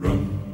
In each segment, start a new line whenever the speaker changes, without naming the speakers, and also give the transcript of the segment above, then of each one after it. Rum.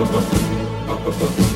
ba ba ba ba ba